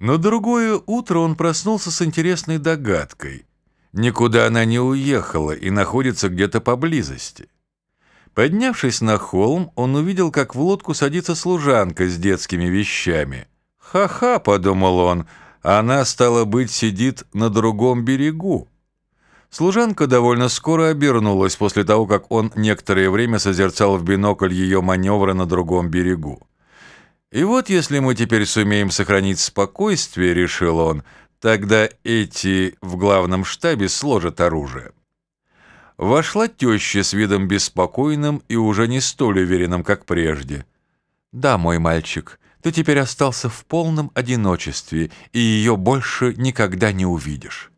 На другое утро он проснулся с интересной догадкой. Никуда она не уехала и находится где-то поблизости. Поднявшись на холм, он увидел, как в лодку садится служанка с детскими вещами. «Ха-ха», — подумал он, — «она, стала быть, сидит на другом берегу». Служанка довольно скоро обернулась после того, как он некоторое время созерцал в бинокль ее маневры на другом берегу. И вот если мы теперь сумеем сохранить спокойствие, решил он, тогда эти в главном штабе сложат оружие. Вошла теща с видом беспокойным и уже не столь уверенным, как прежде. «Да, мой мальчик, ты теперь остался в полном одиночестве, и ее больше никогда не увидишь».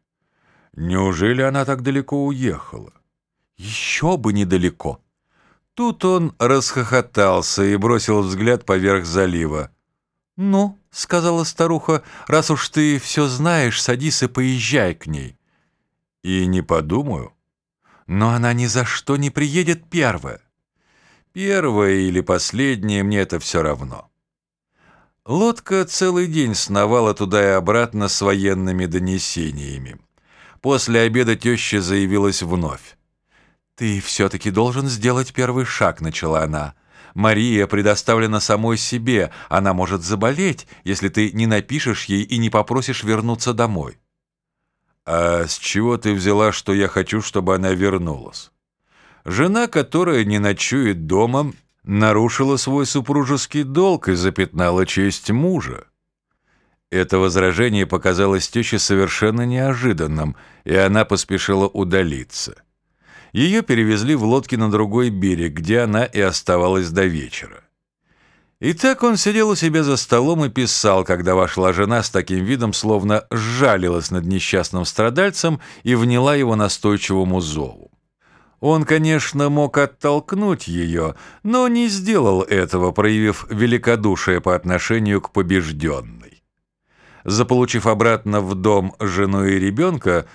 «Неужели она так далеко уехала?» «Еще бы недалеко. Тут он расхохотался и бросил взгляд поверх залива. «Ну», — сказала старуха, — «раз уж ты все знаешь, садись и поезжай к ней». «И не подумаю». «Но она ни за что не приедет первая». «Первая или последняя, мне это все равно». Лодка целый день сновала туда и обратно с военными донесениями. После обеда теща заявилась вновь. «Ты все-таки должен сделать первый шаг», — начала она. «Мария предоставлена самой себе. Она может заболеть, если ты не напишешь ей и не попросишь вернуться домой». «А с чего ты взяла, что я хочу, чтобы она вернулась?» Жена, которая не ночует дома, нарушила свой супружеский долг и запятнала честь мужа. Это возражение показалось теще совершенно неожиданным, и она поспешила удалиться. Ее перевезли в лодке на другой берег, где она и оставалась до вечера. И так он сидел у себя за столом и писал, когда вошла жена с таким видом, словно сжалилась над несчастным страдальцем и вняла его настойчивому зову. Он, конечно, мог оттолкнуть ее, но не сделал этого, проявив великодушие по отношению к побежденной. Заполучив обратно в дом жену и ребенка,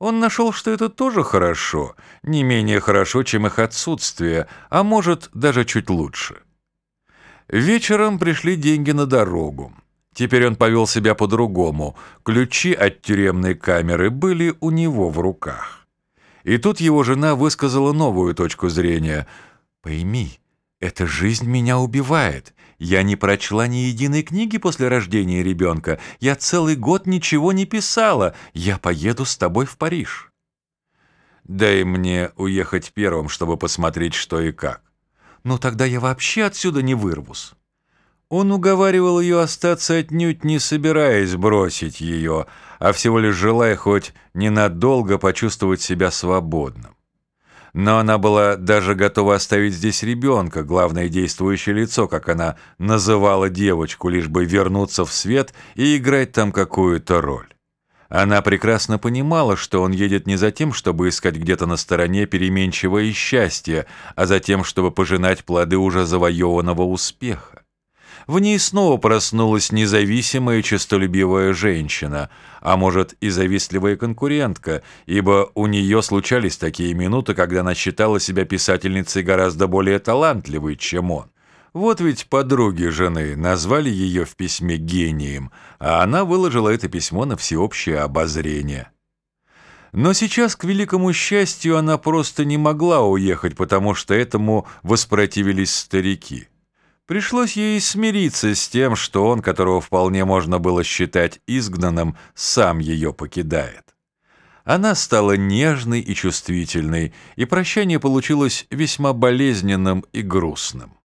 он нашел, что это тоже хорошо, не менее хорошо, чем их отсутствие, а может, даже чуть лучше. Вечером пришли деньги на дорогу. Теперь он повел себя по-другому. Ключи от тюремной камеры были у него в руках. И тут его жена высказала новую точку зрения. «Пойми, эта жизнь меня убивает. Я не прочла ни единой книги после рождения ребенка. Я целый год ничего не писала. Я поеду с тобой в Париж. Дай мне уехать первым, чтобы посмотреть, что и как. Ну тогда я вообще отсюда не вырвусь. Он уговаривал ее остаться отнюдь не собираясь бросить ее, а всего лишь желая хоть ненадолго почувствовать себя свободным но она была даже готова оставить здесь ребенка, главное действующее лицо, как она называла девочку, лишь бы вернуться в свет и играть там какую-то роль. Она прекрасно понимала, что он едет не за тем, чтобы искать где-то на стороне переменчивое счастье, а за тем, чтобы пожинать плоды уже завоеванного успеха. В ней снова проснулась независимая честолюбивая женщина, а может и завистливая конкурентка, ибо у нее случались такие минуты, когда она считала себя писательницей гораздо более талантливой, чем он. Вот ведь подруги жены назвали ее в письме гением, а она выложила это письмо на всеобщее обозрение. Но сейчас, к великому счастью, она просто не могла уехать, потому что этому воспротивились старики. Пришлось ей смириться с тем, что он, которого вполне можно было считать изгнанным, сам ее покидает. Она стала нежной и чувствительной, и прощание получилось весьма болезненным и грустным.